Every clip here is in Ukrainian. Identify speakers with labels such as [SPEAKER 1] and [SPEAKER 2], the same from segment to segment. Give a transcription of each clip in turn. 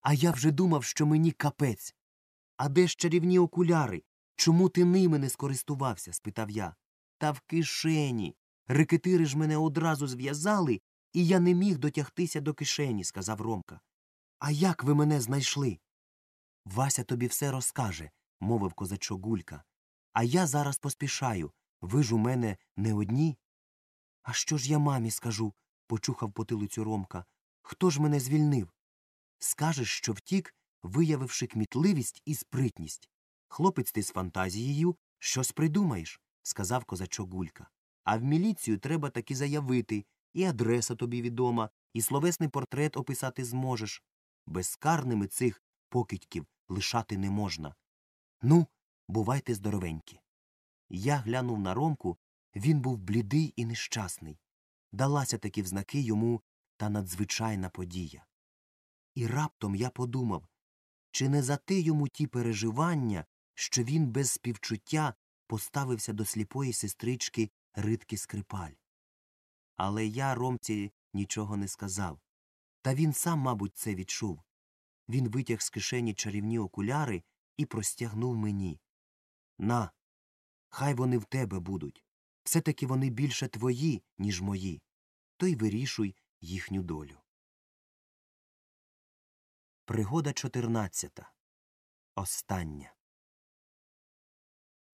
[SPEAKER 1] А я вже думав, що мені капець. А де ж чарівні окуляри? Чому ти ними не скористувався? спитав я. Та в кишені. Рекетири ж мене одразу зв'язали, і я не міг дотягтися до кишені, сказав Ромка. А як ви мене знайшли? Вася тобі все розкаже, мовив козачок Гулька. А я зараз поспішаю. Ви ж у мене не одні. А що ж я мамі скажу? почухав потилицю Ромка. Хто ж мене звільнив? Скажеш, що втік, виявивши кмітливість і спритність. Хлопець ти з фантазією щось придумаєш, сказав козачок Гулька. А в міліцію треба таки заявити, і адреса тобі відома, і словесний портрет описати зможеш. Безкарними цих покидьків лишати не можна. Ну, бувайте здоровенькі. Я глянув на Ромку, він був блідий і нещасний. Далася таки в знаки йому та надзвичайна подія. І раптом я подумав, чи не за те йому ті переживання, що він без співчуття поставився до сліпої сестрички Ритки Скрипаль. Але я Ромці нічого не сказав. Та він сам, мабуть, це відчув. Він витяг з кишені чарівні окуляри і простягнув мені. На, хай вони в тебе будуть. Все таки вони більше твої, ніж мої. То й вирішуй їхню долю. Пригода чотирнадцята. Остання.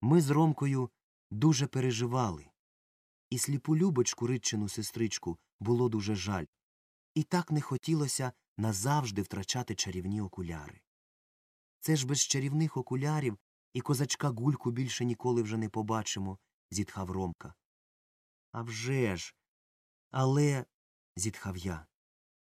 [SPEAKER 1] Ми з Ромкою дуже переживали. І сліпу Любочку, ритчину сестричку, було дуже жаль. І так не хотілося назавжди втрачати чарівні окуляри. Це ж без чарівних окулярів і козачка гульку більше ніколи вже не побачимо, зітхав Ромка. «А вже ж! Але. зітхав я.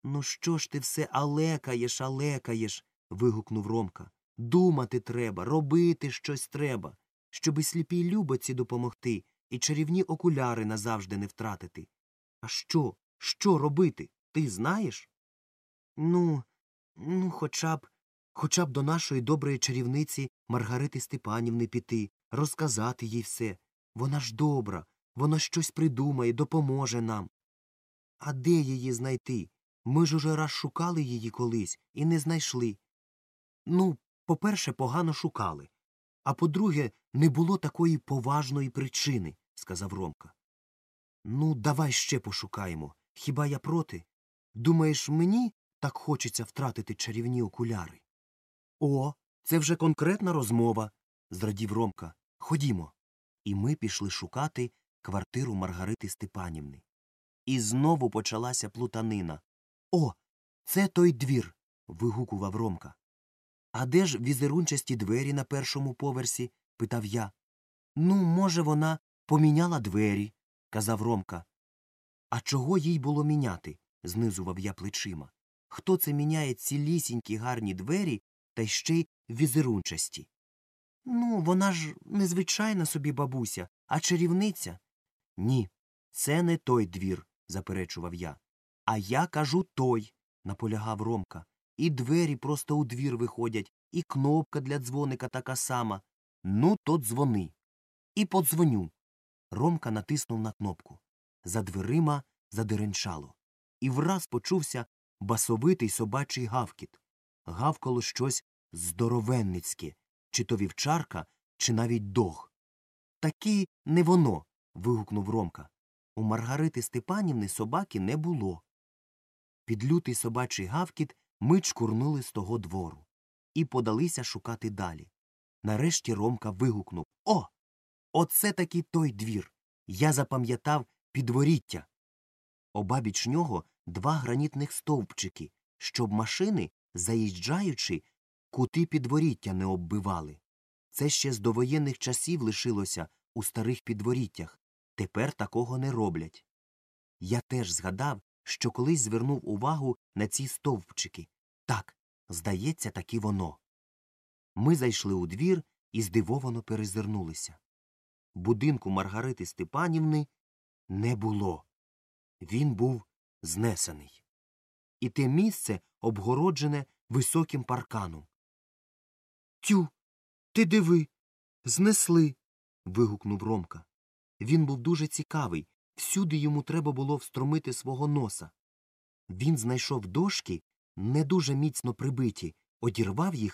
[SPEAKER 1] Ну, що ж ти все алекаєш, алекаєш. вигукнув Ромка. Думати треба, робити щось треба, щоби сліпій Любоці допомогти і чарівні окуляри назавжди не втратити. А що? Що робити? Ти знаєш? Ну, ну, хоча б, хоча б до нашої доброї чарівниці Маргарити Степанівни піти, розказати їй все. Вона ж добра, вона щось придумає, допоможе нам. А де її знайти? Ми ж уже раз шукали її колись і не знайшли. Ну, по перше, погано шукали. А по друге, не було такої поважної причини, сказав Ромка. Ну, давай ще пошукаємо. Хіба я проти? Думаєш, мені так хочеться втратити чарівні окуляри? О, це вже конкретна розмова, зрадів Ромка. Ходімо. І ми пішли шукати квартиру Маргарити Степанівни. І знову почалася плутанина. О, це той двір. вигукував Ромка. А де ж візерунчасті двері на першому поверсі? питав я. Ну, може, вона поміняла двері, казав Ромка. А чого їй було міняти? знизував я плечима. Хто це міняє цілісінькі гарні двері та ще й візерунчасті? Ну, вона ж незвичайна собі бабуся, а чарівниця. Ні, це не той двір, заперечував я. А я кажу той, наполягав Ромка. І двері просто у двір виходять, і кнопка для дзвоника така сама. Ну, то дзвони. І подзвоню. Ромка натиснув на кнопку. За дверима задеренчало. І враз почувся басовитий собачий гавкіт. Гавкало щось здоровенницьке, чи то вівчарка, чи навіть дог. Таки не воно. вигукнув Ромка. У Маргарити Степанівни собаки не було. Під лютий собачий гавкіт ми чкурнули з того двору і подалися шукати далі. Нарешті Ромка вигукнув О! Оце таки той двір. Я запам'ятав підворіття. Обабіч нього два гранітних стовпчики, щоб машини, заїжджаючи, кути підворіття не оббивали. Це ще з довоєнних часів лишилося у старих підворіттях. Тепер такого не роблять. Я теж згадав, що колись звернув увагу на ці стовпчики. Так, здається, таки воно. Ми зайшли у двір і здивовано перезирнулися. Будинку Маргарити Степанівни не було. Він був знесений. І те місце обгороджене високим парканом. Тю, ти диви. Знесли. вигукнув Ромка. Він був дуже цікавий. Всюди йому треба було встромити свого носа. Він знайшов дошки не дуже міцно прибиті, одірвав їх